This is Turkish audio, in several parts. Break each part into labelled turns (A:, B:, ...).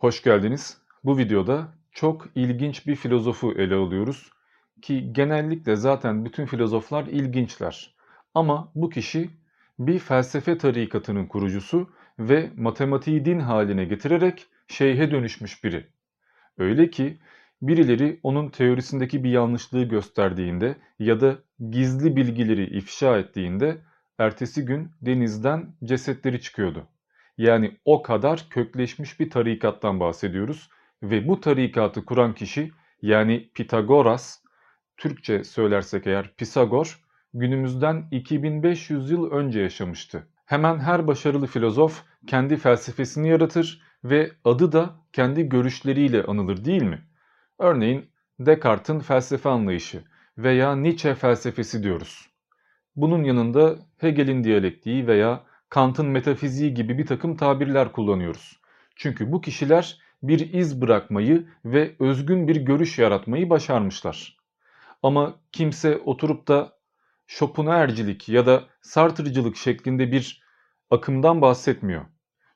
A: Hoş geldiniz. Bu videoda çok ilginç bir filozofu ele alıyoruz ki genellikle zaten bütün filozoflar ilginçler. Ama bu kişi bir felsefe tarikatının kurucusu ve matematiği din haline getirerek şeyhe dönüşmüş biri. Öyle ki birileri onun teorisindeki bir yanlışlığı gösterdiğinde ya da gizli bilgileri ifşa ettiğinde ertesi gün denizden cesetleri çıkıyordu. Yani o kadar kökleşmiş bir tarikattan bahsediyoruz ve bu tarikatı kuran kişi yani Pitagoras, Türkçe söylersek eğer Pisagor, günümüzden 2500 yıl önce yaşamıştı. Hemen her başarılı filozof kendi felsefesini yaratır ve adı da kendi görüşleriyle anılır değil mi? Örneğin Descartes'in felsefe anlayışı veya Nietzsche felsefesi diyoruz. Bunun yanında Hegel'in diyalektiği veya Kant'ın metafiziği gibi bir takım tabirler kullanıyoruz. Çünkü bu kişiler bir iz bırakmayı ve özgün bir görüş yaratmayı başarmışlar. Ama kimse oturup da Schopenhauercilik ya da Sartre'cılık şeklinde bir akımdan bahsetmiyor.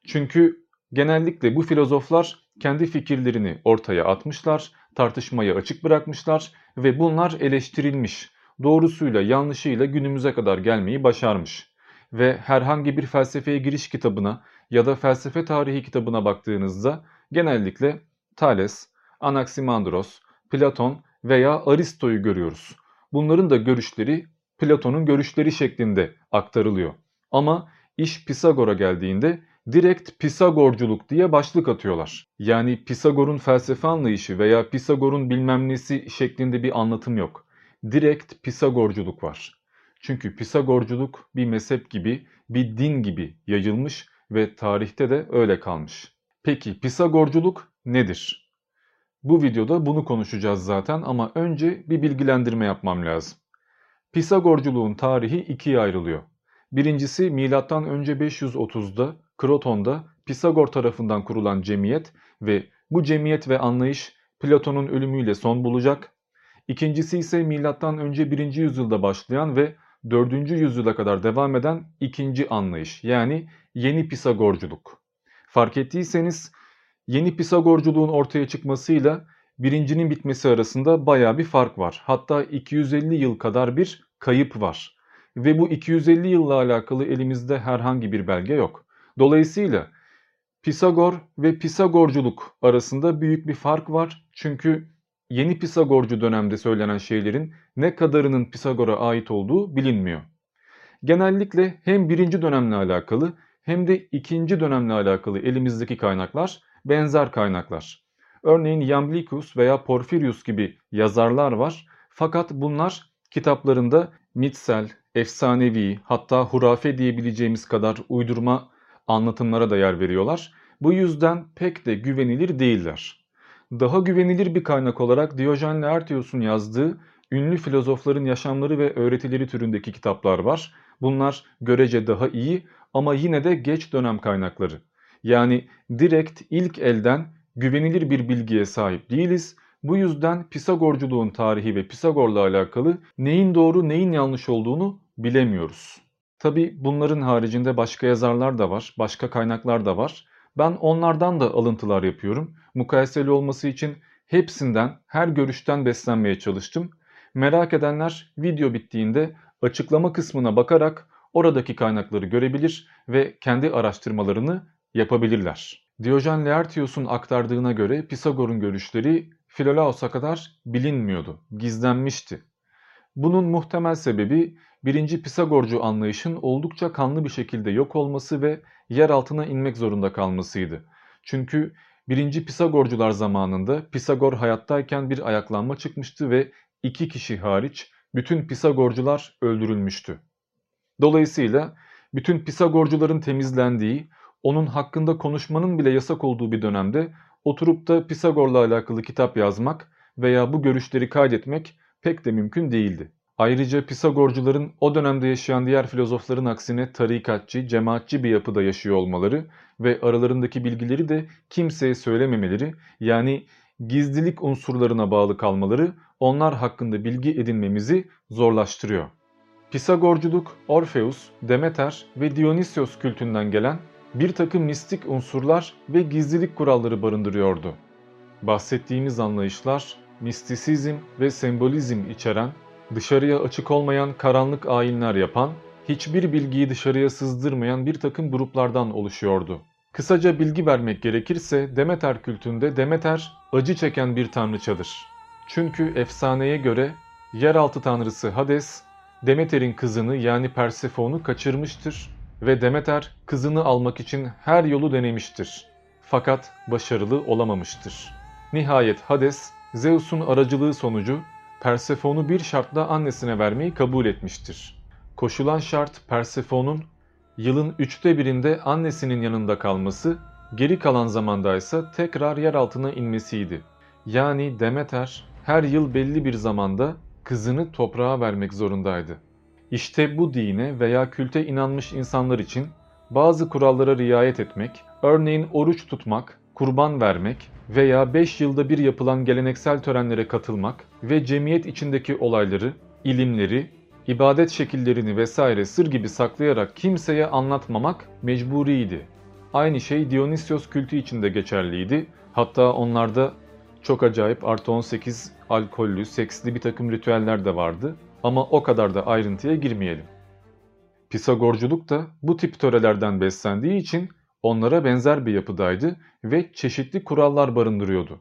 A: Çünkü genellikle bu filozoflar kendi fikirlerini ortaya atmışlar, tartışmaya açık bırakmışlar ve bunlar eleştirilmiş, doğrusuyla yanlışıyla günümüze kadar gelmeyi başarmış ve herhangi bir felsefeye giriş kitabına ya da felsefe tarihi kitabına baktığınızda genellikle Thales, Anaximandros, Platon veya Aristo'yu görüyoruz. Bunların da görüşleri Platon'un görüşleri şeklinde aktarılıyor. Ama iş Pisagor'a geldiğinde direkt Pisagorculuk diye başlık atıyorlar. Yani Pisagor'un felsefe anlayışı veya Pisagor'un bilmem nesi şeklinde bir anlatım yok. Direkt Pisagorculuk var. Çünkü Pisagorculuk bir mezhep gibi, bir din gibi yayılmış ve tarihte de öyle kalmış. Peki Pisagorculuk nedir? Bu videoda bunu konuşacağız zaten ama önce bir bilgilendirme yapmam lazım. Pisagorculuğun tarihi ikiye ayrılıyor. Birincisi M.Ö. 530'da Kroton'da Pisagor tarafından kurulan cemiyet ve bu cemiyet ve anlayış Platon'un ölümüyle son bulacak. İkincisi ise M.Ö. 1. yüzyılda başlayan ve 4. yüzyıla kadar devam eden ikinci anlayış yani yeni Pisagorculuk. Fark ettiyseniz yeni Pisagorculuğun ortaya çıkmasıyla birincinin bitmesi arasında baya bir fark var. Hatta 250 yıl kadar bir kayıp var. Ve bu 250 yılla alakalı elimizde herhangi bir belge yok. Dolayısıyla Pisagor ve Pisagorculuk arasında büyük bir fark var. Çünkü yeni Pisagorcu dönemde söylenen şeylerin ne kadarının Pisagor'a ait olduğu bilinmiyor. Genellikle hem birinci dönemle alakalı hem de ikinci dönemle alakalı elimizdeki kaynaklar benzer kaynaklar. Örneğin Iamblichus veya Porphyrius gibi yazarlar var. Fakat bunlar kitaplarında mitsel, efsanevi hatta hurafe diyebileceğimiz kadar uydurma anlatımlara da yer veriyorlar. Bu yüzden pek de güvenilir değiller. Daha güvenilir bir kaynak olarak Diyojen Laertios'un yazdığı ünlü filozofların yaşamları ve öğretileri türündeki kitaplar var. Bunlar görece daha iyi ama yine de geç dönem kaynakları. Yani direkt ilk elden güvenilir bir bilgiye sahip değiliz. Bu yüzden Pisagorculuğun tarihi ve Pisagor'la alakalı neyin doğru neyin yanlış olduğunu bilemiyoruz. Tabi bunların haricinde başka yazarlar da var, başka kaynaklar da var. Ben onlardan da alıntılar yapıyorum. Mukayeseli olması için hepsinden, her görüşten beslenmeye çalıştım. Merak edenler video bittiğinde açıklama kısmına bakarak oradaki kaynakları görebilir ve kendi araştırmalarını yapabilirler. Diyojen Laertios'un aktardığına göre Pisagor'un görüşleri Filolaos'a kadar bilinmiyordu, gizlenmişti. Bunun muhtemel sebebi birinci Pisagorcu anlayışın oldukça kanlı bir şekilde yok olması ve yer altına inmek zorunda kalmasıydı. Çünkü birinci Pisagorcular zamanında Pisagor hayattayken bir ayaklanma çıkmıştı ve iki kişi hariç bütün Pisagorcular öldürülmüştü. Dolayısıyla bütün Pisagorcuların temizlendiği, onun hakkında konuşmanın bile yasak olduğu bir dönemde oturup da Pisagor'la alakalı kitap yazmak veya bu görüşleri kaydetmek pek de mümkün değildi. Ayrıca Pisagorcuların o dönemde yaşayan diğer filozofların aksine tarikatçı, cemaatçi bir yapıda yaşıyor olmaları ve aralarındaki bilgileri de kimseye söylememeleri yani gizlilik unsurlarına bağlı kalmaları onlar hakkında bilgi edinmemizi zorlaştırıyor. Pisagorculuk, Orpheus, Demeter ve Dionysios kültünden gelen bir takım mistik unsurlar ve gizlilik kuralları barındırıyordu. Bahsettiğimiz anlayışlar mistisizm ve sembolizm içeren, dışarıya açık olmayan karanlık ayinler yapan, hiçbir bilgiyi dışarıya sızdırmayan bir takım gruplardan oluşuyordu. Kısaca bilgi vermek gerekirse Demeter kültünde Demeter acı çeken bir tanrıçadır. Çünkü efsaneye göre yeraltı tanrısı Hades, Demeter'in kızını yani Persefon'u kaçırmıştır ve Demeter kızını almak için her yolu denemiştir. Fakat başarılı olamamıştır. Nihayet Hades, Zeus'un aracılığı sonucu Persefon'u bir şartla annesine vermeyi kabul etmiştir. Koşulan şart Persefon'un yılın üçte birinde annesinin yanında kalması, geri kalan zamanda ise tekrar yer altına inmesiydi. Yani Demeter her yıl belli bir zamanda kızını toprağa vermek zorundaydı. İşte bu dine veya külte inanmış insanlar için bazı kurallara riayet etmek, örneğin oruç tutmak, kurban vermek veya 5 yılda bir yapılan geleneksel törenlere katılmak ve cemiyet içindeki olayları, ilimleri, ibadet şekillerini vesaire sır gibi saklayarak kimseye anlatmamak mecburiydi. Aynı şey Dionysios kültü içinde geçerliydi. Hatta onlarda çok acayip artı 18 alkollü, seksli bir takım ritüeller de vardı. Ama o kadar da ayrıntıya girmeyelim. Pisagorculuk da bu tip törelerden beslendiği için onlara benzer bir yapıdaydı ve çeşitli kurallar barındırıyordu.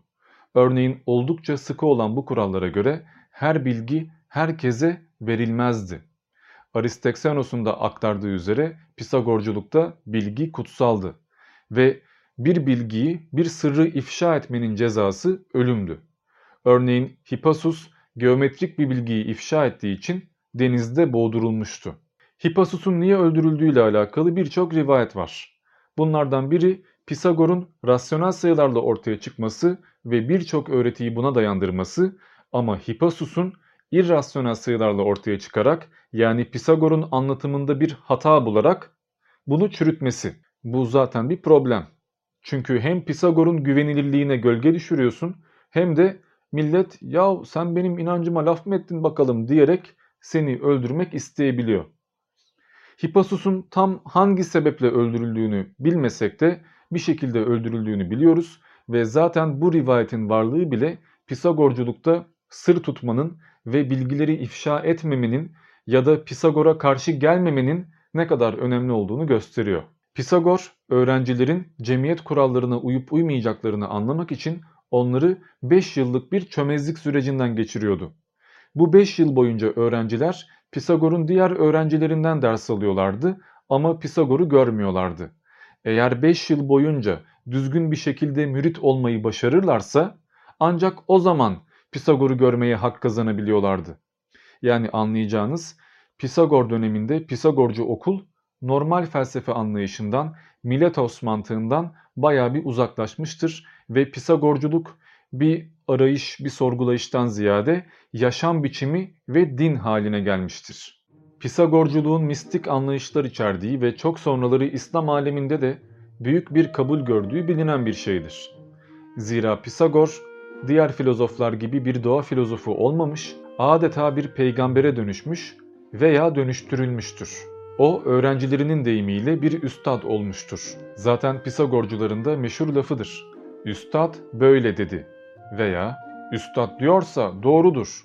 A: Örneğin oldukça sıkı olan bu kurallara göre her bilgi herkese verilmezdi. Aristoxenos'un da aktardığı üzere Pisagorculukta bilgi kutsaldı ve bir bilgiyi, bir sırrı ifşa etmenin cezası ölümdü. Örneğin Hippasus geometrik bir bilgiyi ifşa ettiği için denizde boğdurulmuştu. Hippasus'un niye öldürüldüğüyle alakalı birçok rivayet var. Bunlardan biri Pisagor'un rasyonel sayılarla ortaya çıkması ve birçok öğretiyi buna dayandırması ama Hippasus'un irrasyonel sayılarla ortaya çıkarak yani Pisagor'un anlatımında bir hata bularak bunu çürütmesi. Bu zaten bir problem. Çünkü hem Pisagor'un güvenilirliğine gölge düşürüyorsun hem de millet ya sen benim inancıma laf mı ettin bakalım diyerek seni öldürmek isteyebiliyor. Hippasus'un tam hangi sebeple öldürüldüğünü bilmesek de bir şekilde öldürüldüğünü biliyoruz ve zaten bu rivayetin varlığı bile Pisagorculukta sır tutmanın ve bilgileri ifşa etmemenin ya da Pisagor'a karşı gelmemenin ne kadar önemli olduğunu gösteriyor. Pisagor, öğrencilerin cemiyet kurallarına uyup uymayacaklarını anlamak için onları 5 yıllık bir çömezlik sürecinden geçiriyordu. Bu 5 yıl boyunca öğrenciler Pisagor'un diğer öğrencilerinden ders alıyorlardı ama Pisagor'u görmüyorlardı. Eğer 5 yıl boyunca düzgün bir şekilde mürit olmayı başarırlarsa ancak o zaman Pisagor'u görmeye hak kazanabiliyorlardı. Yani anlayacağınız Pisagor döneminde Pisagorcu okul normal felsefe anlayışından, Miletos mantığından baya bir uzaklaşmıştır ve Pisagorculuk bir arayış, bir sorgulayıştan ziyade yaşam biçimi ve din haline gelmiştir. Pisagorculuğun mistik anlayışlar içerdiği ve çok sonraları İslam aleminde de büyük bir kabul gördüğü bilinen bir şeydir. Zira Pisagor diğer filozoflar gibi bir doğa filozofu olmamış, adeta bir peygambere dönüşmüş veya dönüştürülmüştür. O öğrencilerinin deyimiyle bir üstad olmuştur. Zaten Pisagorcuların da meşhur lafıdır. Üstad böyle dedi veya üstad diyorsa doğrudur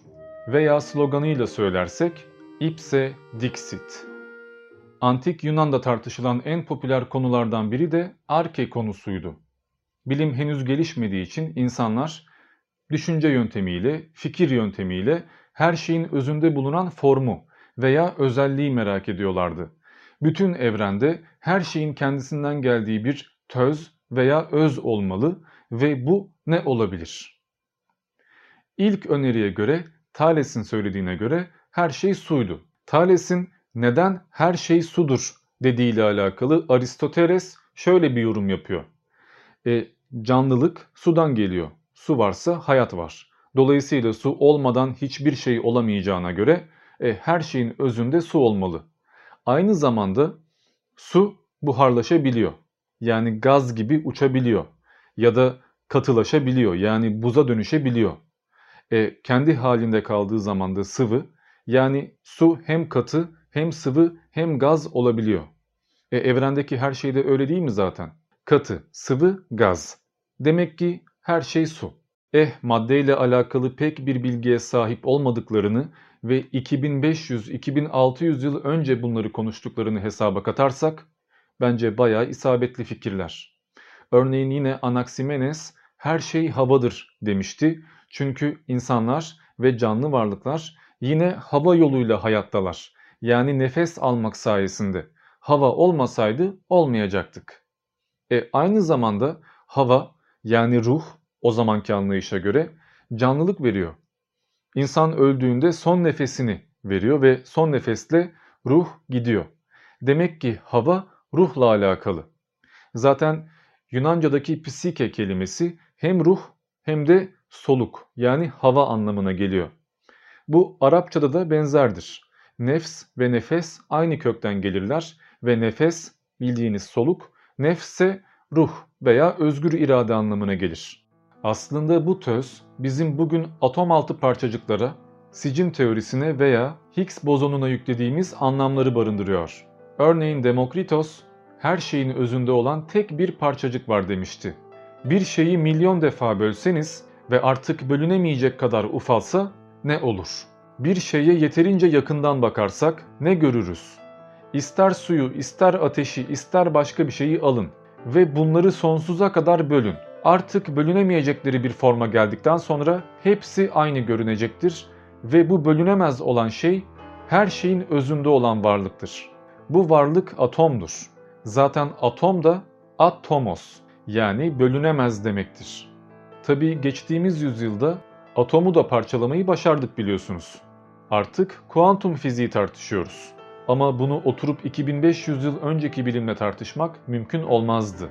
A: veya sloganıyla söylersek ipse dixit. Antik Yunan'da tartışılan en popüler konulardan biri de arke konusuydu. Bilim henüz gelişmediği için insanlar düşünce yöntemiyle, fikir yöntemiyle her şeyin özünde bulunan formu veya özelliği merak ediyorlardı. Bütün evrende her şeyin kendisinden geldiği bir töz veya öz olmalı ve bu ne olabilir? İlk öneriye göre Thales'in söylediğine göre her şey suydu. Thales'in neden her şey sudur dediğiyle alakalı Aristoteles şöyle bir yorum yapıyor. E, canlılık sudan geliyor. Su varsa hayat var. Dolayısıyla su olmadan hiçbir şey olamayacağına göre e, her şeyin özünde su olmalı. Aynı zamanda su buharlaşabiliyor. Yani gaz gibi uçabiliyor. Ya da katılaşabiliyor. Yani buza dönüşebiliyor. E, kendi halinde kaldığı zaman da sıvı. Yani su hem katı hem sıvı hem gaz olabiliyor. E evrendeki her şey de öyle değil mi zaten? Katı, sıvı, gaz. Demek ki her şey su. Eh maddeyle alakalı pek bir bilgiye sahip olmadıklarını ve 2500-2600 yıl önce bunları konuştuklarını hesaba katarsak bence bayağı isabetli fikirler. Örneğin yine Anaximenes her şey havadır demişti. Çünkü insanlar ve canlı varlıklar yine hava yoluyla hayattalar. Yani nefes almak sayesinde. Hava olmasaydı olmayacaktık. E aynı zamanda hava yani ruh o zamanki anlayışa göre canlılık veriyor. İnsan öldüğünde son nefesini veriyor ve son nefesle ruh gidiyor. Demek ki hava ruhla alakalı. Zaten Yunanca'daki psike kelimesi hem ruh hem de soluk yani hava anlamına geliyor. Bu Arapçada da benzerdir. Nefs ve nefes aynı kökten gelirler ve nefes bildiğiniz soluk, nefse ruh veya özgür irade anlamına gelir. Aslında bu töz bizim bugün atom altı parçacıklara, sicim teorisine veya Higgs bozonuna yüklediğimiz anlamları barındırıyor. Örneğin Demokritos, her şeyin özünde olan tek bir parçacık var demişti. Bir şeyi milyon defa bölseniz ve artık bölünemeyecek kadar ufalsa ne olur? Bir şeye yeterince yakından bakarsak ne görürüz? İster suyu, ister ateşi, ister başka bir şeyi alın ve bunları sonsuza kadar bölün. Artık bölünemeyecekleri bir forma geldikten sonra hepsi aynı görünecektir ve bu bölünemez olan şey her şeyin özünde olan varlıktır. Bu varlık atomdur. Zaten atom da atomos yani bölünemez demektir. Tabi geçtiğimiz yüzyılda atomu da parçalamayı başardık biliyorsunuz. Artık kuantum fiziği tartışıyoruz. Ama bunu oturup 2500 yıl önceki bilimle tartışmak mümkün olmazdı.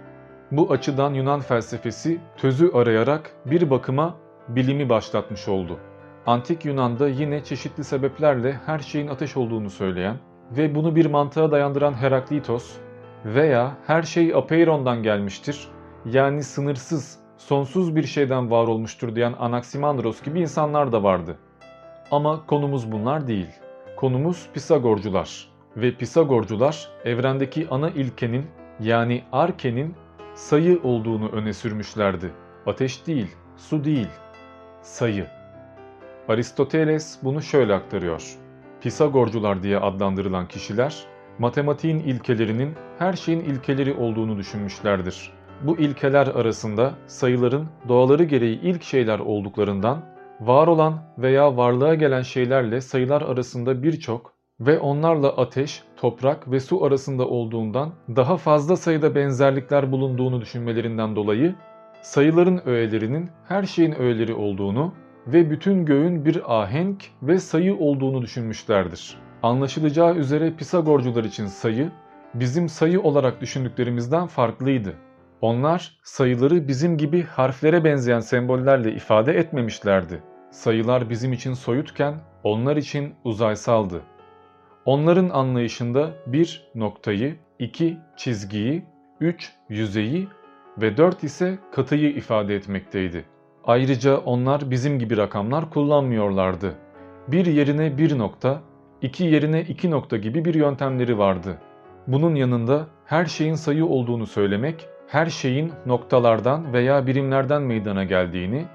A: Bu açıdan Yunan felsefesi tözü arayarak bir bakıma bilimi başlatmış oldu. Antik Yunan'da yine çeşitli sebeplerle her şeyin ateş olduğunu söyleyen ve bunu bir mantığa dayandıran Heraklitos veya her şey apeirondan gelmiştir yani sınırsız, sonsuz bir şeyden var olmuştur diyen Anaximandros gibi insanlar da vardı. Ama konumuz bunlar değil. Konumuz Pisagorcular ve Pisagorcular evrendeki ana ilkenin yani arkenin sayı olduğunu öne sürmüşlerdi. Ateş değil, su değil, sayı. Aristoteles bunu şöyle aktarıyor. Pisagorcular diye adlandırılan kişiler, matematiğin ilkelerinin her şeyin ilkeleri olduğunu düşünmüşlerdir. Bu ilkeler arasında sayıların doğaları gereği ilk şeyler olduklarından, var olan veya varlığa gelen şeylerle sayılar arasında birçok ve onlarla ateş, toprak ve su arasında olduğundan daha fazla sayıda benzerlikler bulunduğunu düşünmelerinden dolayı sayıların öğelerinin her şeyin öğeleri olduğunu ve bütün göğün bir ahenk ve sayı olduğunu düşünmüşlerdir. Anlaşılacağı üzere Pisagorcular için sayı bizim sayı olarak düşündüklerimizden farklıydı. Onlar sayıları bizim gibi harflere benzeyen sembollerle ifade etmemişlerdi. Sayılar bizim için soyutken onlar için uzaysaldı. Onların anlayışında bir noktayı, iki çizgiyi, üç yüzeyi ve dört ise katıyı ifade etmekteydi. Ayrıca onlar bizim gibi rakamlar kullanmıyorlardı. Bir yerine bir nokta, iki yerine iki nokta gibi bir yöntemleri vardı. Bunun yanında her şeyin sayı olduğunu söylemek, her şeyin noktalardan veya birimlerden meydana geldiğini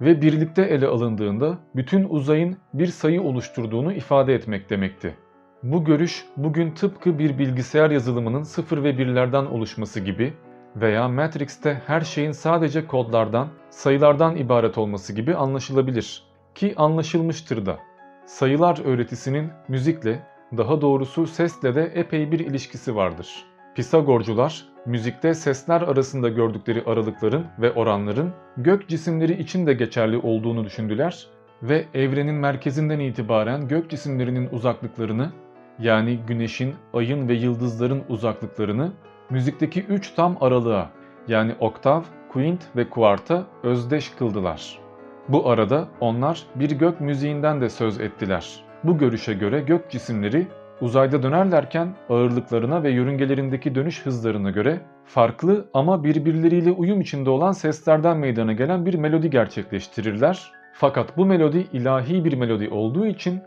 A: ve birlikte ele alındığında bütün uzayın bir sayı oluşturduğunu ifade etmek demekti. Bu görüş bugün tıpkı bir bilgisayar yazılımının sıfır ve birlerden oluşması gibi veya Matrix'te her şeyin sadece kodlardan, sayılardan ibaret olması gibi anlaşılabilir ki anlaşılmıştır da. Sayılar öğretisinin müzikle, daha doğrusu sesle de epey bir ilişkisi vardır. Pisagorcular, müzikte sesler arasında gördükleri aralıkların ve oranların gök cisimleri için de geçerli olduğunu düşündüler ve evrenin merkezinden itibaren gök cisimlerinin uzaklıklarını yani güneşin, ayın ve yıldızların uzaklıklarını müzikteki 3 tam aralığa yani oktav, quint ve kuarta özdeş kıldılar. Bu arada onlar bir gök müziğinden de söz ettiler. Bu görüşe göre gök cisimleri uzayda dönerlerken ağırlıklarına ve yörüngelerindeki dönüş hızlarına göre farklı ama birbirleriyle uyum içinde olan seslerden meydana gelen bir melodi gerçekleştirirler. Fakat bu melodi ilahi bir melodi olduğu için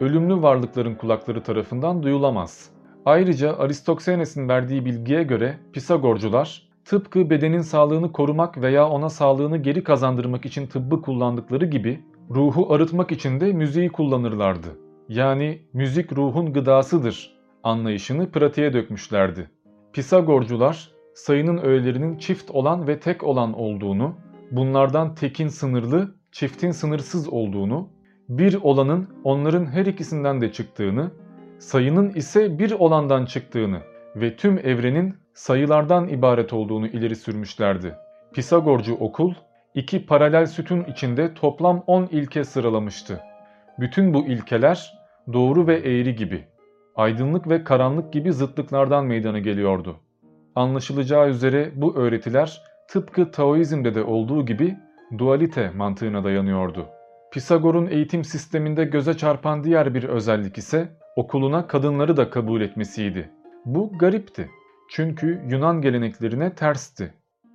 A: ölümlü varlıkların kulakları tarafından duyulamaz. Ayrıca Aristoksenes'in verdiği bilgiye göre Pisagorcular tıpkı bedenin sağlığını korumak veya ona sağlığını geri kazandırmak için tıbbı kullandıkları gibi ruhu arıtmak için de müziği kullanırlardı. Yani müzik ruhun gıdasıdır anlayışını pratiğe dökmüşlerdi. Pisagorcular sayının öğelerinin çift olan ve tek olan olduğunu, bunlardan tekin sınırlı, çiftin sınırsız olduğunu, bir olanın onların her ikisinden de çıktığını, sayının ise bir olandan çıktığını ve tüm evrenin sayılardan ibaret olduğunu ileri sürmüşlerdi. Pisagorcu okul, iki paralel sütun içinde toplam 10 ilke sıralamıştı. Bütün bu ilkeler doğru ve eğri gibi, aydınlık ve karanlık gibi zıtlıklardan meydana geliyordu. Anlaşılacağı üzere bu öğretiler tıpkı Taoizm'de de olduğu gibi dualite mantığına dayanıyordu. Pisagor'un eğitim sisteminde göze çarpan diğer bir özellik ise okuluna kadınları da kabul etmesiydi. Bu garipti. Çünkü Yunan geleneklerine tersti.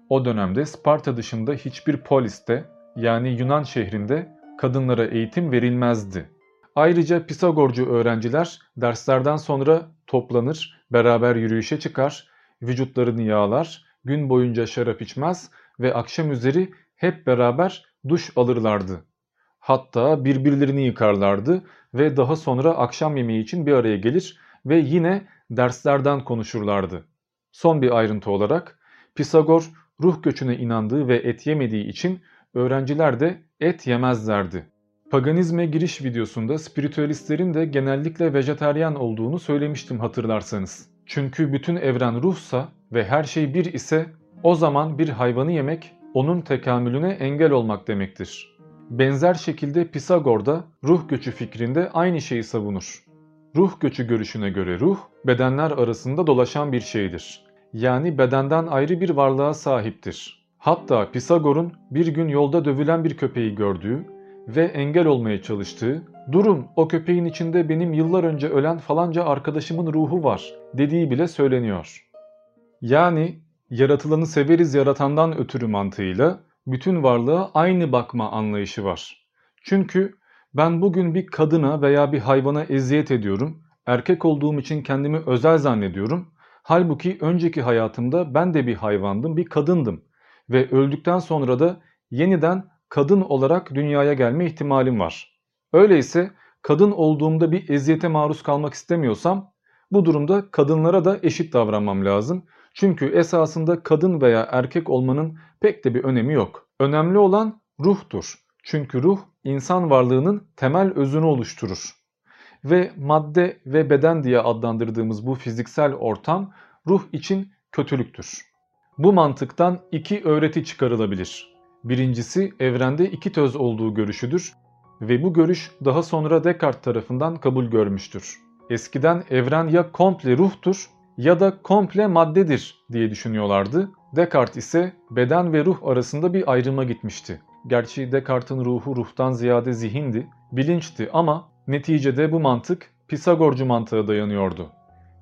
A: O dönemde Sparta dışında hiçbir poliste yani Yunan şehrinde kadınlara eğitim verilmezdi. Ayrıca Pisagorcu öğrenciler derslerden sonra toplanır, beraber yürüyüşe çıkar, vücutlarını yağlar, gün boyunca şarap içmez ve akşam üzeri hep beraber duş alırlardı. Hatta birbirlerini yıkarlardı ve daha sonra akşam yemeği için bir araya gelir ve yine derslerden konuşurlardı. Son bir ayrıntı olarak Pisagor ruh göçüne inandığı ve et yemediği için öğrenciler de et yemezlerdi. Paganizme giriş videosunda spiritüalistlerin de genellikle vejeteryan olduğunu söylemiştim hatırlarsanız. Çünkü bütün evren ruhsa ve her şey bir ise o zaman bir hayvanı yemek onun tekamülüne engel olmak demektir. Benzer şekilde Pisagor da ruh göçü fikrinde aynı şeyi savunur. Ruh göçü görüşüne göre ruh, bedenler arasında dolaşan bir şeydir. Yani bedenden ayrı bir varlığa sahiptir. Hatta Pisagor'un bir gün yolda dövülen bir köpeği gördüğü ve engel olmaya çalıştığı, durun o köpeğin içinde benim yıllar önce ölen falanca arkadaşımın ruhu var dediği bile söyleniyor. Yani yaratılanı severiz yaratandan ötürü mantığıyla bütün varlığa aynı bakma anlayışı var. Çünkü ben bugün bir kadına veya bir hayvana eziyet ediyorum, erkek olduğum için kendimi özel zannediyorum. Halbuki önceki hayatımda ben de bir hayvandım, bir kadındım ve öldükten sonra da yeniden kadın olarak dünyaya gelme ihtimalim var. Öyleyse kadın olduğumda bir eziyete maruz kalmak istemiyorsam bu durumda kadınlara da eşit davranmam lazım. Çünkü esasında kadın veya erkek olmanın pek de bir önemi yok. Önemli olan ruhtur. Çünkü ruh insan varlığının temel özünü oluşturur. Ve madde ve beden diye adlandırdığımız bu fiziksel ortam ruh için kötülüktür. Bu mantıktan iki öğreti çıkarılabilir. Birincisi evrende iki töz olduğu görüşüdür ve bu görüş daha sonra Descartes tarafından kabul görmüştür. Eskiden evren ya komple ruhtur ya da komple maddedir diye düşünüyorlardı. Descartes ise beden ve ruh arasında bir ayrıma gitmişti. Gerçi Descartes'in ruhu ruhtan ziyade zihindi, bilinçti ama neticede bu mantık Pisagorcu mantığa dayanıyordu.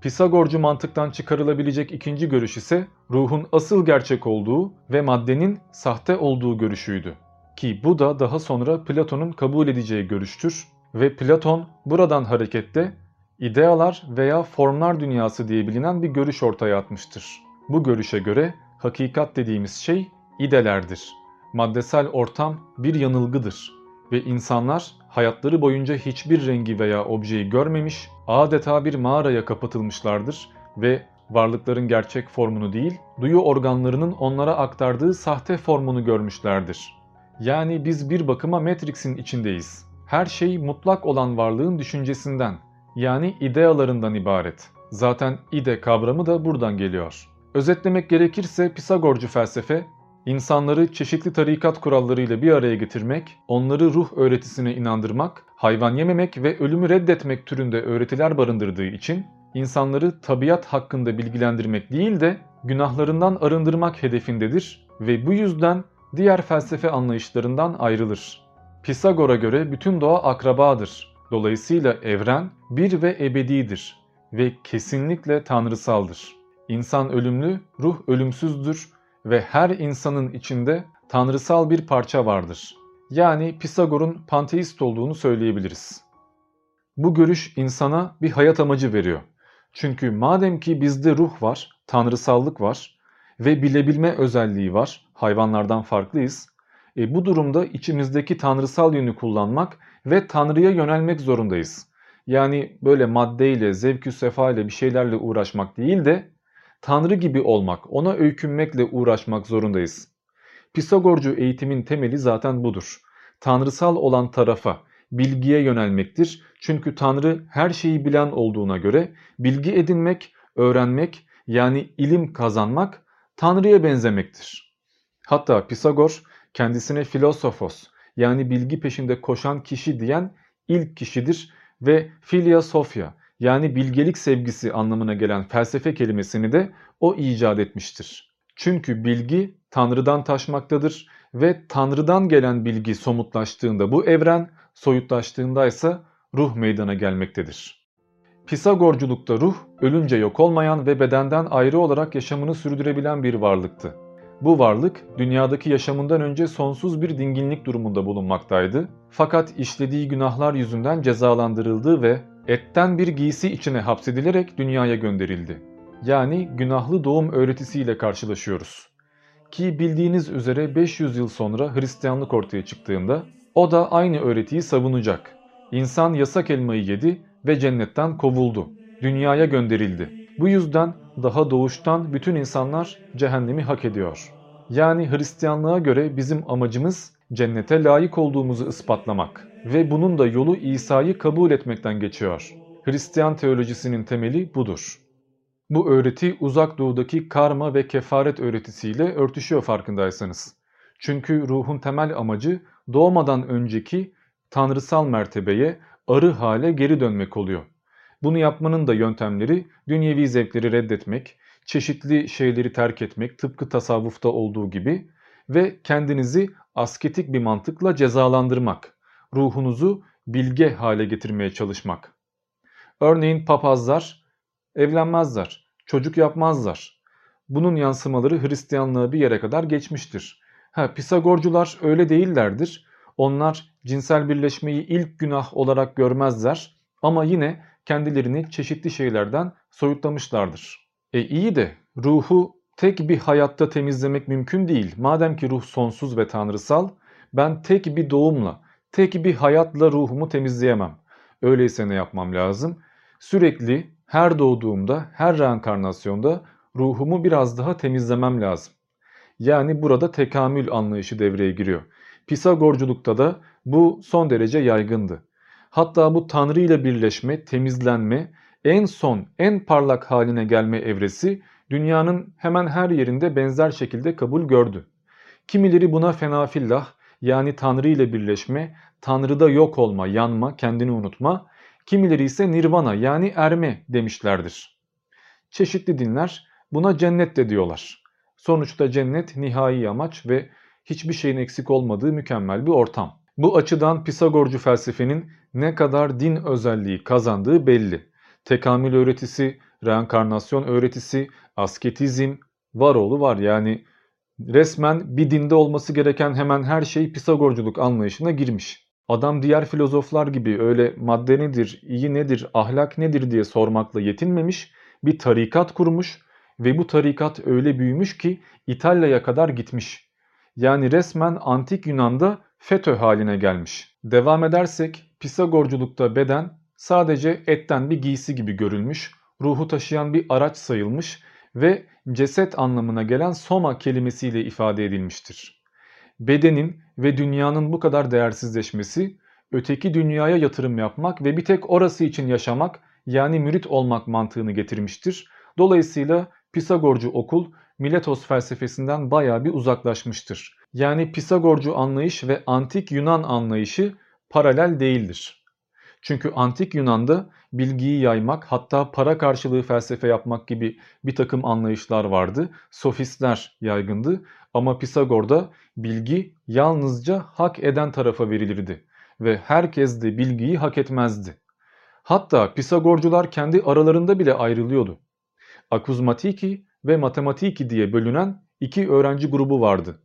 A: Pisagorcu mantıktan çıkarılabilecek ikinci görüş ise ruhun asıl gerçek olduğu ve maddenin sahte olduğu görüşüydü. Ki bu da daha sonra Platon'un kabul edeceği görüştür ve Platon buradan hareketle idealar veya formlar dünyası diye bilinen bir görüş ortaya atmıştır. Bu görüşe göre hakikat dediğimiz şey idelerdir. Maddesel ortam bir yanılgıdır ve insanlar hayatları boyunca hiçbir rengi veya objeyi görmemiş, adeta bir mağaraya kapatılmışlardır ve varlıkların gerçek formunu değil, duyu organlarının onlara aktardığı sahte formunu görmüşlerdir. Yani biz bir bakıma Matrix'in içindeyiz. Her şey mutlak olan varlığın düşüncesinden, yani idealarından ibaret. Zaten ide kavramı da buradan geliyor. Özetlemek gerekirse Pisagorcu felsefe, insanları çeşitli tarikat kurallarıyla bir araya getirmek, onları ruh öğretisine inandırmak, hayvan yememek ve ölümü reddetmek türünde öğretiler barındırdığı için insanları tabiat hakkında bilgilendirmek değil de günahlarından arındırmak hedefindedir ve bu yüzden diğer felsefe anlayışlarından ayrılır. Pisagor'a göre bütün doğa akrabadır. Dolayısıyla evren bir ve ebedidir ve kesinlikle tanrısaldır. İnsan ölümlü, ruh ölümsüzdür ve her insanın içinde tanrısal bir parça vardır. Yani Pisagor'un panteist olduğunu söyleyebiliriz. Bu görüş insana bir hayat amacı veriyor Çünkü madem ki bizde ruh var, tanrısallık var ve bilebilme özelliği var, hayvanlardan farklıyız. E bu durumda içimizdeki tanrısal yönü kullanmak ve Tanrı'ya yönelmek zorundayız. Yani böyle maddeyle, zevkü sefa ile bir şeylerle uğraşmak değil de Tanrı gibi olmak, ona öykünmekle uğraşmak zorundayız. Pisagorcu eğitimin temeli zaten budur. Tanrısal olan tarafa, bilgiye yönelmektir. Çünkü Tanrı her şeyi bilen olduğuna göre bilgi edinmek, öğrenmek yani ilim kazanmak Tanrı'ya benzemektir. Hatta Pisagor kendisine filosofos yani bilgi peşinde koşan kişi diyen ilk kişidir ve filia sophia yani bilgelik sevgisi anlamına gelen felsefe kelimesini de o icat etmiştir. Çünkü bilgi Tanrı'dan taşmaktadır ve Tanrı'dan gelen bilgi somutlaştığında bu evren, soyutlaştığında ise ruh meydana gelmektedir. Pisagorculukta ruh, ölünce yok olmayan ve bedenden ayrı olarak yaşamını sürdürebilen bir varlıktı. Bu varlık dünyadaki yaşamından önce sonsuz bir dinginlik durumunda bulunmaktaydı. Fakat işlediği günahlar yüzünden cezalandırıldı ve etten bir giysi içine hapsedilerek dünyaya gönderildi. Yani günahlı doğum öğretisiyle karşılaşıyoruz. Ki bildiğiniz üzere 500 yıl sonra Hristiyanlık ortaya çıktığında o da aynı öğretiyi savunacak. İnsan yasak elmayı yedi ve cennetten kovuldu. Dünyaya gönderildi. Bu yüzden daha doğuştan bütün insanlar cehennemi hak ediyor. Yani Hristiyanlığa göre bizim amacımız cennete layık olduğumuzu ispatlamak ve bunun da yolu İsa'yı kabul etmekten geçiyor. Hristiyan teolojisinin temeli budur. Bu öğreti uzak doğudaki karma ve kefaret öğretisiyle örtüşüyor farkındaysanız. Çünkü ruhun temel amacı doğmadan önceki tanrısal mertebeye, arı hale geri dönmek oluyor. Bunu yapmanın da yöntemleri dünyevi zevkleri reddetmek, çeşitli şeyleri terk etmek tıpkı tasavvufta olduğu gibi ve kendinizi asketik bir mantıkla cezalandırmak, ruhunuzu bilge hale getirmeye çalışmak. Örneğin papazlar evlenmezler, çocuk yapmazlar. Bunun yansımaları Hristiyanlığa bir yere kadar geçmiştir. Ha, Pisagorcular öyle değillerdir. Onlar cinsel birleşmeyi ilk günah olarak görmezler ama yine kendilerini çeşitli şeylerden soyutlamışlardır. E iyi de ruhu tek bir hayatta temizlemek mümkün değil. Madem ki ruh sonsuz ve tanrısal, ben tek bir doğumla, tek bir hayatla ruhumu temizleyemem. Öyleyse ne yapmam lazım? Sürekli her doğduğumda, her reenkarnasyonda ruhumu biraz daha temizlemem lazım. Yani burada tekamül anlayışı devreye giriyor. Pisagorculukta da bu son derece yaygındı. Hatta bu Tanrı ile birleşme, temizlenme, en son, en parlak haline gelme evresi dünyanın hemen her yerinde benzer şekilde kabul gördü. Kimileri buna fenafillah yani Tanrı ile birleşme, Tanrı'da yok olma, yanma, kendini unutma, kimileri ise nirvana yani erme demişlerdir. Çeşitli dinler buna cennet de diyorlar. Sonuçta cennet nihai amaç ve hiçbir şeyin eksik olmadığı mükemmel bir ortam. Bu açıdan Pisagorcu felsefenin ne kadar din özelliği kazandığı belli. Tekamül öğretisi, reenkarnasyon öğretisi, asketizm, varoğlu var. Yani resmen bir dinde olması gereken hemen her şey Pisagorculuk anlayışına girmiş. Adam diğer filozoflar gibi öyle madde nedir, iyi nedir, ahlak nedir diye sormakla yetinmemiş, bir tarikat kurmuş ve bu tarikat öyle büyümüş ki İtalya'ya kadar gitmiş. Yani resmen antik Yunan'da FETÖ haline gelmiş. Devam edersek Pisagorculukta beden sadece etten bir giysi gibi görülmüş, ruhu taşıyan bir araç sayılmış ve ceset anlamına gelen soma kelimesiyle ifade edilmiştir. Bedenin ve dünyanın bu kadar değersizleşmesi, öteki dünyaya yatırım yapmak ve bir tek orası için yaşamak yani mürit olmak mantığını getirmiştir. Dolayısıyla Pisagorcu okul Miletos felsefesinden baya bir uzaklaşmıştır. Yani Pisagorcu anlayış ve antik Yunan anlayışı paralel değildir. Çünkü antik Yunan'da bilgiyi yaymak hatta para karşılığı felsefe yapmak gibi bir takım anlayışlar vardı. Sofistler yaygındı ama Pisagor'da bilgi yalnızca hak eden tarafa verilirdi ve herkes de bilgiyi hak etmezdi. Hatta Pisagorcular kendi aralarında bile ayrılıyordu. Akuzmatiki ve Matematiki diye bölünen iki öğrenci grubu vardı.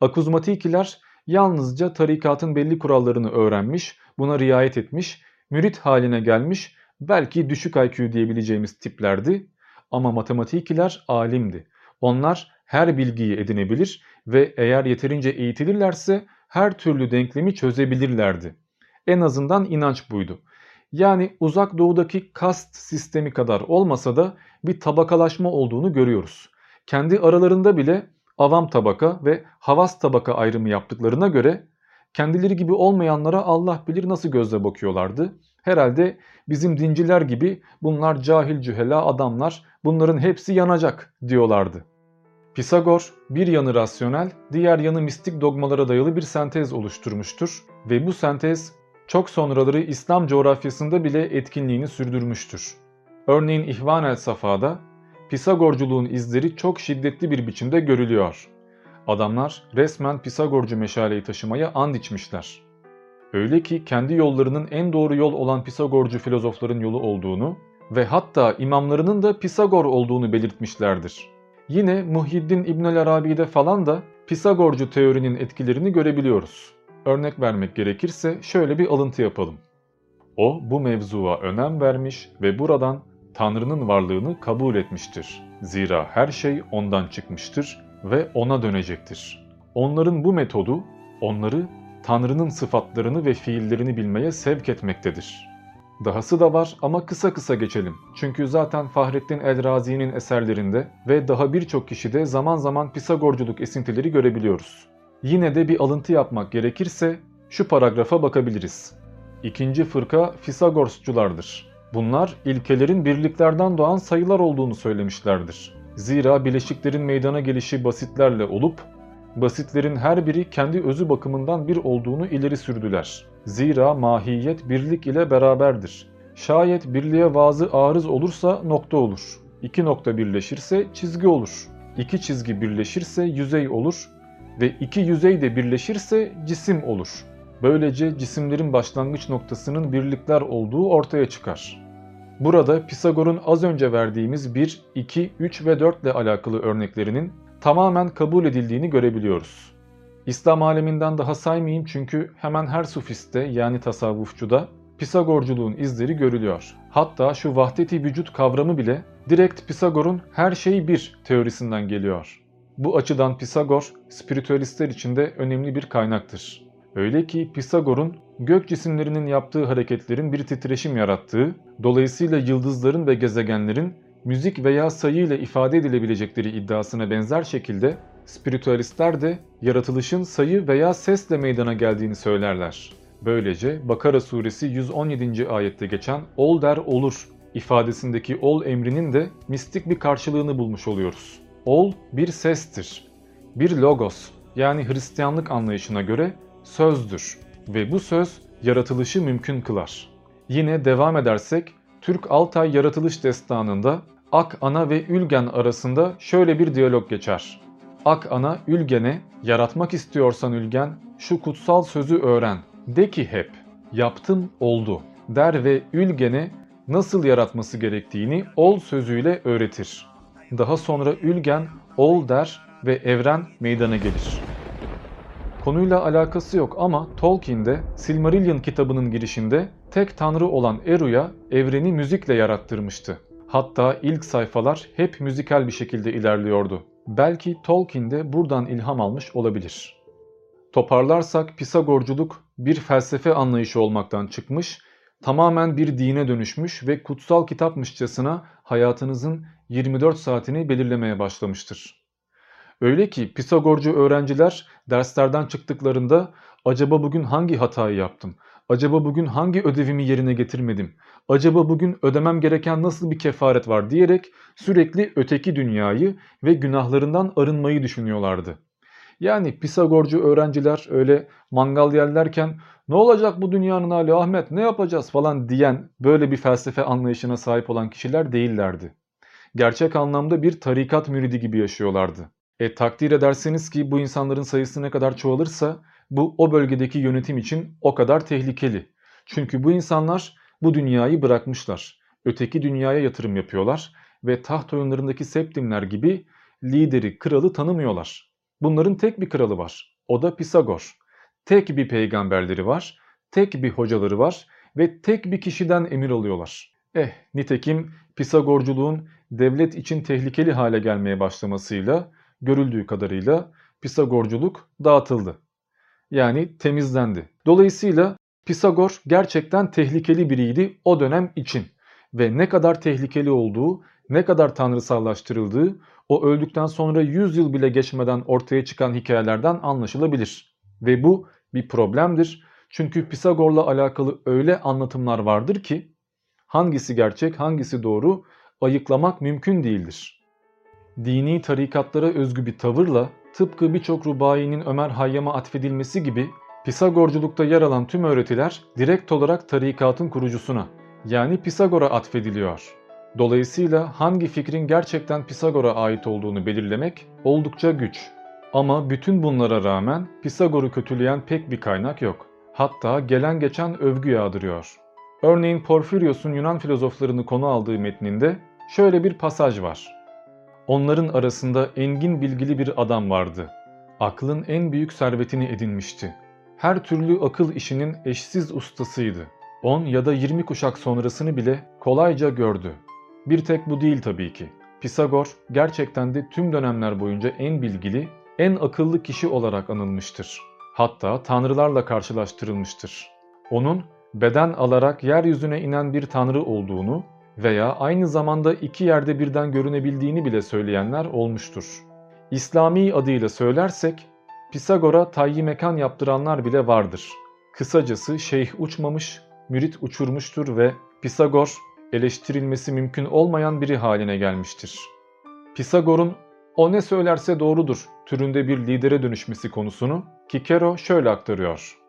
A: Akuzmatikiler yalnızca tarikatın belli kurallarını öğrenmiş, buna riayet etmiş, mürit haline gelmiş belki düşük IQ diyebileceğimiz tiplerdi ama matematikçiler alimdi. Onlar her bilgiyi edinebilir ve eğer yeterince eğitilirlerse her türlü denklemi çözebilirlerdi. En azından inanç buydu. Yani uzak doğudaki kast sistemi kadar olmasa da bir tabakalaşma olduğunu görüyoruz. Kendi aralarında bile avam tabaka ve havas tabaka ayrımı yaptıklarına göre kendileri gibi olmayanlara Allah bilir nasıl gözle bakıyorlardı. Herhalde bizim dinciler gibi bunlar cahil cühela adamlar bunların hepsi yanacak diyorlardı. Pisagor bir yanı rasyonel, diğer yanı mistik dogmalara dayalı bir sentez oluşturmuştur ve bu sentez çok sonraları İslam coğrafyasında bile etkinliğini sürdürmüştür. Örneğin İhvan el Safa'da Pisagorculuğun izleri çok şiddetli bir biçimde görülüyor. Adamlar resmen Pisagorcu meşaleyi taşımaya and içmişler. Öyle ki kendi yollarının en doğru yol olan Pisagorcu filozofların yolu olduğunu ve hatta imamlarının da Pisagor olduğunu belirtmişlerdir. Yine Muhyiddin İbnül Arabi'de falan da Pisagorcu teorinin etkilerini görebiliyoruz. Örnek vermek gerekirse şöyle bir alıntı yapalım. O bu mevzuya önem vermiş ve buradan Tanrı'nın varlığını kabul etmiştir. Zira her şey ondan çıkmıştır ve ona dönecektir. Onların bu metodu onları Tanrı'nın sıfatlarını ve fiillerini bilmeye sevk etmektedir. Dahası da var ama kısa kısa geçelim. Çünkü zaten Fahrettin El-Razi'nin eserlerinde ve daha birçok kişide zaman zaman Pisagorculuk esintileri görebiliyoruz. Yine de bir alıntı yapmak gerekirse şu paragrafa bakabiliriz. İkinci fırka Fisagorsçulardır. Bunlar ilkelerin birliklerden doğan sayılar olduğunu söylemişlerdir. Zira bileşiklerin meydana gelişi basitlerle olup basitlerin her biri kendi özü bakımından bir olduğunu ileri sürdüler. Zira mahiyet birlik ile beraberdir. Şayet birliğe vazı arız olursa nokta olur. İki nokta birleşirse çizgi olur. İki çizgi birleşirse yüzey olur ve iki yüzey de birleşirse cisim olur. Böylece cisimlerin başlangıç noktasının birlikler olduğu ortaya çıkar. Burada Pisagor'un az önce verdiğimiz 1, 2, 3 ve 4 ile alakalı örneklerinin tamamen kabul edildiğini görebiliyoruz. İslam aleminden daha saymayayım çünkü hemen her sufiste yani tasavvufçuda Pisagorculuğun izleri görülüyor. Hatta şu vahdeti vücut kavramı bile direkt Pisagor'un her şey bir teorisinden geliyor. Bu açıdan Pisagor, spiritüalistler için de önemli bir kaynaktır. Öyle ki Pisagor'un gök cisimlerinin yaptığı hareketlerin bir titreşim yarattığı, dolayısıyla yıldızların ve gezegenlerin müzik veya sayı ile ifade edilebilecekleri iddiasına benzer şekilde spiritüalistler de yaratılışın sayı veya sesle meydana geldiğini söylerler. Böylece Bakara suresi 117. ayette geçen ol der olur ifadesindeki ol emrinin de mistik bir karşılığını bulmuş oluyoruz. Ol bir sestir, bir logos yani Hristiyanlık anlayışına göre sözdür ve bu söz yaratılışı mümkün kılar. Yine devam edersek Türk Altay yaratılış destanında Ak Ana ve Ülgen arasında şöyle bir diyalog geçer. Ak Ana Ülgen'e yaratmak istiyorsan Ülgen şu kutsal sözü öğren. De ki hep yaptım oldu der ve Ülgen'e nasıl yaratması gerektiğini ol sözüyle öğretir. Daha sonra Ülgen ol der ve evren meydana gelir. Konuyla alakası yok ama Tolkien'de Silmarillion kitabının girişinde tek tanrı olan Eru'ya evreni müzikle yarattırmıştı. Hatta ilk sayfalar hep müzikal bir şekilde ilerliyordu. Belki Tolkien de buradan ilham almış olabilir. Toparlarsak Pisagorculuk bir felsefe anlayışı olmaktan çıkmış, tamamen bir dine dönüşmüş ve kutsal kitapmışçasına hayatınızın 24 saatini belirlemeye başlamıştır. Öyle ki Pisagorcu öğrenciler derslerden çıktıklarında acaba bugün hangi hatayı yaptım? Acaba bugün hangi ödevimi yerine getirmedim? Acaba bugün ödemem gereken nasıl bir kefaret var diyerek sürekli öteki dünyayı ve günahlarından arınmayı düşünüyorlardı. Yani Pisagorcu öğrenciler öyle mangal yerlerken ne olacak bu dünyanın hali Ahmet ne yapacağız falan diyen böyle bir felsefe anlayışına sahip olan kişiler değillerdi. Gerçek anlamda bir tarikat müridi gibi yaşıyorlardı. E, takdir ederseniz ki bu insanların sayısı ne kadar çoğalırsa bu o bölgedeki yönetim için o kadar tehlikeli. Çünkü bu insanlar bu dünyayı bırakmışlar. Öteki dünyaya yatırım yapıyorlar ve taht oyunlarındaki septimler gibi lideri, kralı tanımıyorlar. Bunların tek bir kralı var. O da Pisagor. Tek bir peygamberleri var, tek bir hocaları var ve tek bir kişiden emir alıyorlar. Eh nitekim Pisagorculuğun devlet için tehlikeli hale gelmeye başlamasıyla görüldüğü kadarıyla Pisagorculuk dağıtıldı. Yani temizlendi. Dolayısıyla Pisagor gerçekten tehlikeli biriydi o dönem için ve ne kadar tehlikeli olduğu, ne kadar tanrısallaştırıldığı o öldükten sonra 100 yıl bile geçmeden ortaya çıkan hikayelerden anlaşılabilir. Ve bu bir problemdir. Çünkü Pisagor'la alakalı öyle anlatımlar vardır ki hangisi gerçek, hangisi doğru ayıklamak mümkün değildir. Dini tarikatlara özgü bir tavırla tıpkı birçok rubayinin Ömer Hayyam'a atfedilmesi gibi Pisagorculukta yer alan tüm öğretiler direkt olarak tarikatın kurucusuna yani Pisagor'a atfediliyor. Dolayısıyla hangi fikrin gerçekten Pisagor'a ait olduğunu belirlemek oldukça güç. Ama bütün bunlara rağmen Pisagor'u kötüleyen pek bir kaynak yok. Hatta gelen geçen övgü yağdırıyor. Örneğin Porfirios'un Yunan filozoflarını konu aldığı metninde şöyle bir pasaj var. Onların arasında engin bilgili bir adam vardı. Aklın en büyük servetini edinmişti. Her türlü akıl işinin eşsiz ustasıydı. 10 ya da 20 kuşak sonrasını bile kolayca gördü. Bir tek bu değil tabii ki. Pisagor gerçekten de tüm dönemler boyunca en bilgili, en akıllı kişi olarak anılmıştır. Hatta tanrılarla karşılaştırılmıştır. Onun beden alarak yeryüzüne inen bir tanrı olduğunu veya aynı zamanda iki yerde birden görünebildiğini bile söyleyenler olmuştur. İslami adıyla söylersek Pisagor'a tayyi mekan yaptıranlar bile vardır. Kısacası şeyh uçmamış, mürit uçurmuştur ve Pisagor eleştirilmesi mümkün olmayan biri haline gelmiştir. Pisagor'un o ne söylerse doğrudur türünde bir lidere dönüşmesi konusunu Kikero şöyle aktarıyor.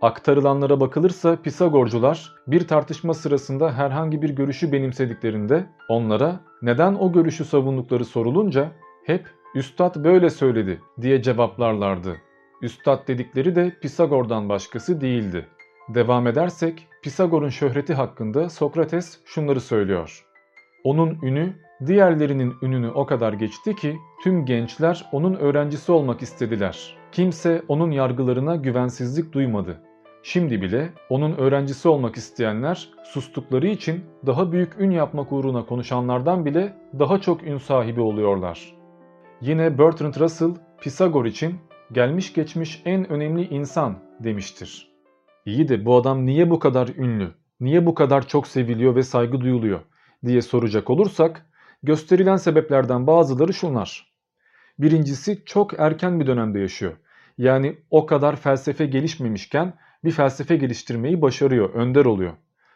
A: Aktarılanlara bakılırsa Pisagorcular bir tartışma sırasında herhangi bir görüşü benimsediklerinde onlara neden o görüşü savundukları sorulunca hep Üstad böyle söyledi diye cevaplarlardı. Üstad dedikleri de Pisagor'dan başkası değildi. Devam edersek Pisagor'un şöhreti hakkında Sokrates şunları söylüyor. Onun ünü diğerlerinin ününü o kadar geçti ki tüm gençler onun öğrencisi olmak istediler. Kimse onun yargılarına güvensizlik duymadı. Şimdi bile onun öğrencisi olmak isteyenler sustukları için daha büyük ün yapmak uğruna konuşanlardan bile daha çok ün sahibi oluyorlar. Yine Bertrand Russell Pisagor için gelmiş geçmiş en önemli insan demiştir. İyi de bu adam niye bu kadar ünlü, niye bu kadar çok seviliyor ve saygı duyuluyor diye soracak olursak gösterilen sebeplerden bazıları şunlar. Birincisi çok erken bir dönemde yaşıyor. Yani o kadar felsefe gelişmemişken bir felsefe geliştirmeyi başarıyor, önder oluyor.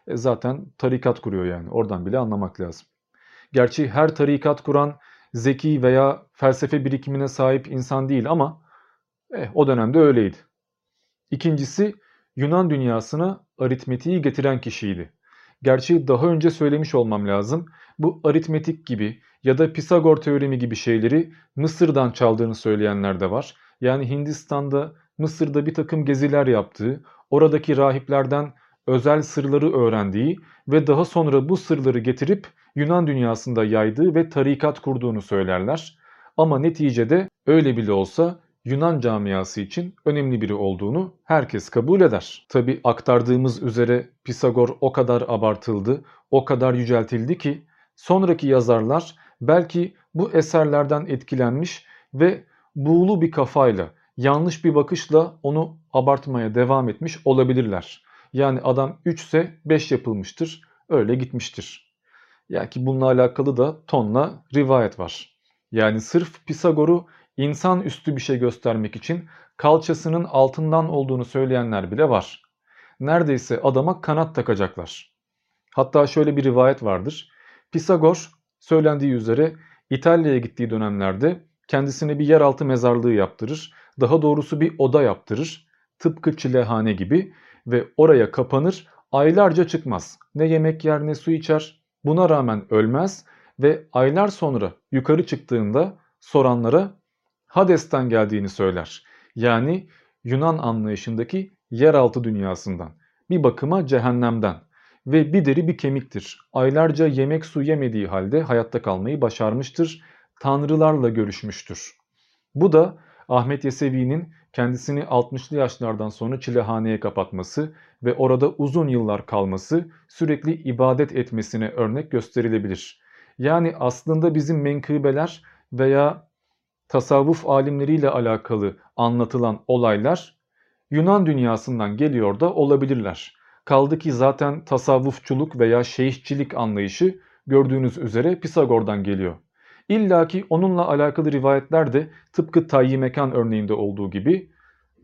A: E zaten tarikat kuruyor yani oradan bile anlamak lazım. Gerçi her tarikat kuran zeki veya felsefe birikimine sahip insan değil ama eh, o dönemde öyleydi. İkincisi Yunan dünyasına aritmetiği getiren kişiydi. Gerçi daha önce söylemiş olmam lazım. Bu aritmetik gibi ya da Pisagor teoremi gibi şeyleri Mısır'dan çaldığını söyleyenler de var. Yani Hindistan'da, Mısır'da bir takım geziler yaptığı, oradaki rahiplerden özel sırları öğrendiği ve daha sonra bu sırları getirip Yunan dünyasında yaydığı ve tarikat kurduğunu söylerler. Ama neticede öyle bile olsa Yunan camiası için önemli biri olduğunu herkes kabul eder. Tabi aktardığımız üzere Pisagor o kadar abartıldı, o kadar yüceltildi ki sonraki yazarlar belki bu eserlerden etkilenmiş ve buğulu bir kafayla, yanlış bir bakışla onu abartmaya devam etmiş olabilirler. Yani adam 3 ise 5 yapılmıştır, öyle gitmiştir. Yani ki bununla alakalı da tonla rivayet var. Yani sırf Pisagor'u insan üstü bir şey göstermek için kalçasının altından olduğunu söyleyenler bile var. Neredeyse adama kanat takacaklar. Hatta şöyle bir rivayet vardır. Pisagor söylendiği üzere İtalya'ya gittiği dönemlerde kendisine bir yeraltı mezarlığı yaptırır. Daha doğrusu bir oda yaptırır. Tıpkı çilehane gibi ve oraya kapanır aylarca çıkmaz. Ne yemek yer ne su içer. Buna rağmen ölmez ve aylar sonra yukarı çıktığında soranlara Hades'ten geldiğini söyler. Yani Yunan anlayışındaki yeraltı dünyasından. Bir bakıma cehennemden. Ve bir deri bir kemiktir. Aylarca yemek su yemediği halde hayatta kalmayı başarmıştır. Tanrılarla görüşmüştür. Bu da Ahmet Yesevi'nin kendisini 60'lı yaşlardan sonra çilehaneye kapatması ve orada uzun yıllar kalması sürekli ibadet etmesine örnek gösterilebilir. Yani aslında bizim menkıbeler veya tasavvuf alimleriyle alakalı anlatılan olaylar Yunan dünyasından geliyor da olabilirler. Kaldı ki zaten tasavvufçuluk veya şeyhçilik anlayışı gördüğünüz üzere Pisagor'dan geliyor. İlla ki onunla alakalı rivayetler de tıpkı Tayyi Mekan örneğinde olduğu gibi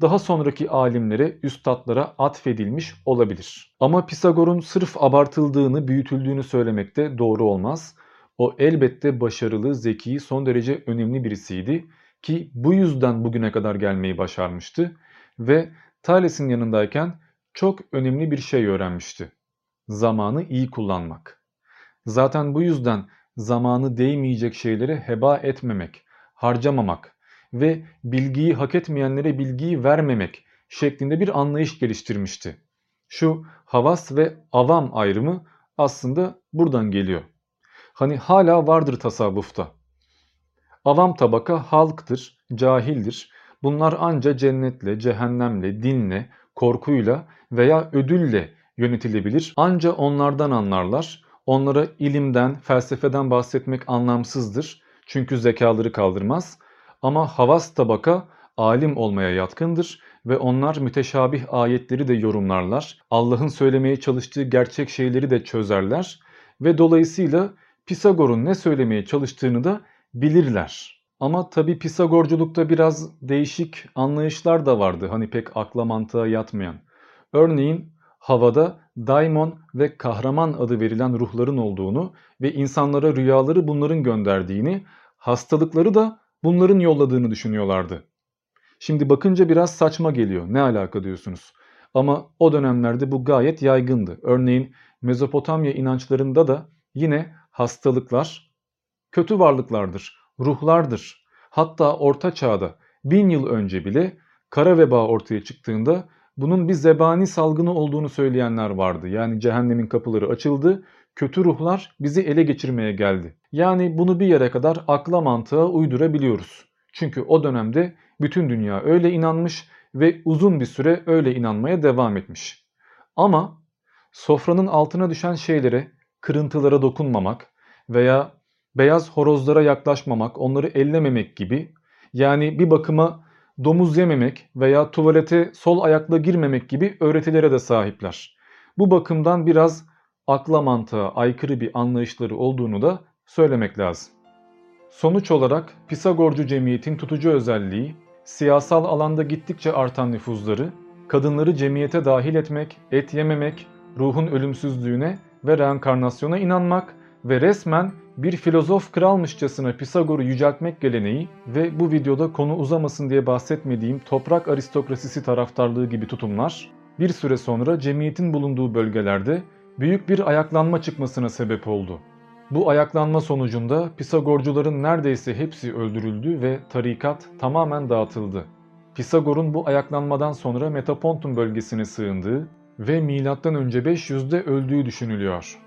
A: daha sonraki alimlere, üstadlara atfedilmiş olabilir. Ama Pisagor'un sırf abartıldığını, büyütüldüğünü söylemek de doğru olmaz. O elbette başarılı, zeki, son derece önemli birisiydi ki bu yüzden bugüne kadar gelmeyi başarmıştı ve Thales'in yanındayken çok önemli bir şey öğrenmişti. Zamanı iyi kullanmak. Zaten bu yüzden zamanı değmeyecek şeylere heba etmemek, harcamamak ve bilgiyi hak etmeyenlere bilgiyi vermemek şeklinde bir anlayış geliştirmişti. Şu havas ve avam ayrımı aslında buradan geliyor. Hani hala vardır tasavvufta. Avam tabaka halktır, cahildir. Bunlar anca cennetle, cehennemle, dinle, korkuyla veya ödülle yönetilebilir. Anca onlardan anlarlar. Onlara ilimden, felsefeden bahsetmek anlamsızdır. Çünkü zekaları kaldırmaz. Ama havas tabaka alim olmaya yatkındır ve onlar müteşabih ayetleri de yorumlarlar. Allah'ın söylemeye çalıştığı gerçek şeyleri de çözerler ve dolayısıyla Pisagor'un ne söylemeye çalıştığını da bilirler. Ama tabi Pisagorculukta biraz değişik anlayışlar da vardı. Hani pek akla mantığa yatmayan. Örneğin havada daimon ve kahraman adı verilen ruhların olduğunu ve insanlara rüyaları bunların gönderdiğini, hastalıkları da bunların yolladığını düşünüyorlardı. Şimdi bakınca biraz saçma geliyor. Ne alaka diyorsunuz? Ama o dönemlerde bu gayet yaygındı. Örneğin Mezopotamya inançlarında da yine hastalıklar kötü varlıklardır, ruhlardır. Hatta orta çağda bin yıl önce bile kara veba ortaya çıktığında bunun bir zebani salgını olduğunu söyleyenler vardı. Yani cehennemin kapıları açıldı, kötü ruhlar bizi ele geçirmeye geldi. Yani bunu bir yere kadar akla mantığa uydurabiliyoruz. Çünkü o dönemde bütün dünya öyle inanmış ve uzun bir süre öyle inanmaya devam etmiş. Ama sofranın altına düşen şeylere, kırıntılara dokunmamak veya beyaz horozlara yaklaşmamak, onları ellememek gibi yani bir bakıma domuz yememek veya tuvalete sol ayakla girmemek gibi öğretilere de sahipler. Bu bakımdan biraz akla mantığa aykırı bir anlayışları olduğunu da söylemek lazım. Sonuç olarak Pisagorcu cemiyetin tutucu özelliği, siyasal alanda gittikçe artan nüfuzları, kadınları cemiyete dahil etmek, et yememek, ruhun ölümsüzlüğüne ve reenkarnasyona inanmak ve resmen bir filozof kralmışçasına Pisagor'u yüceltmek geleneği ve bu videoda konu uzamasın diye bahsetmediğim toprak aristokrasisi taraftarlığı gibi tutumlar bir süre sonra cemiyetin bulunduğu bölgelerde büyük bir ayaklanma çıkmasına sebep oldu. Bu ayaklanma sonucunda Pisagorcuların neredeyse hepsi öldürüldü ve tarikat tamamen dağıtıldı. Pisagor'un bu ayaklanmadan sonra Metapontum bölgesine sığındığı ve M.Ö. 500'de öldüğü düşünülüyor.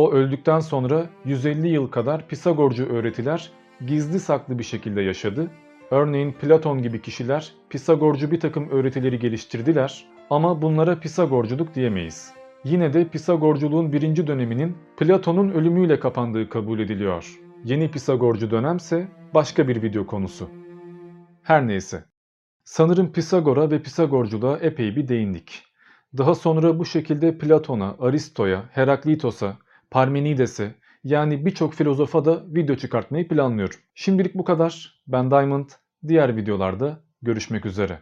A: O öldükten sonra 150 yıl kadar Pisagorcu öğretiler gizli saklı bir şekilde yaşadı. Örneğin Platon gibi kişiler Pisagorcu bir takım öğretileri geliştirdiler ama bunlara Pisagorculuk diyemeyiz. Yine de Pisagorculuğun birinci döneminin Platon'un ölümüyle kapandığı kabul ediliyor. Yeni Pisagorcu dönemse başka bir video konusu. Her neyse. Sanırım Pisagor'a ve Pisagorculuğa epey bir değindik. Daha sonra bu şekilde Platon'a, Aristo'ya, Heraklitos'a, Parmenides'e yani birçok filozofa da video çıkartmayı planlıyorum. Şimdilik bu kadar. Ben Diamond. Diğer videolarda görüşmek üzere.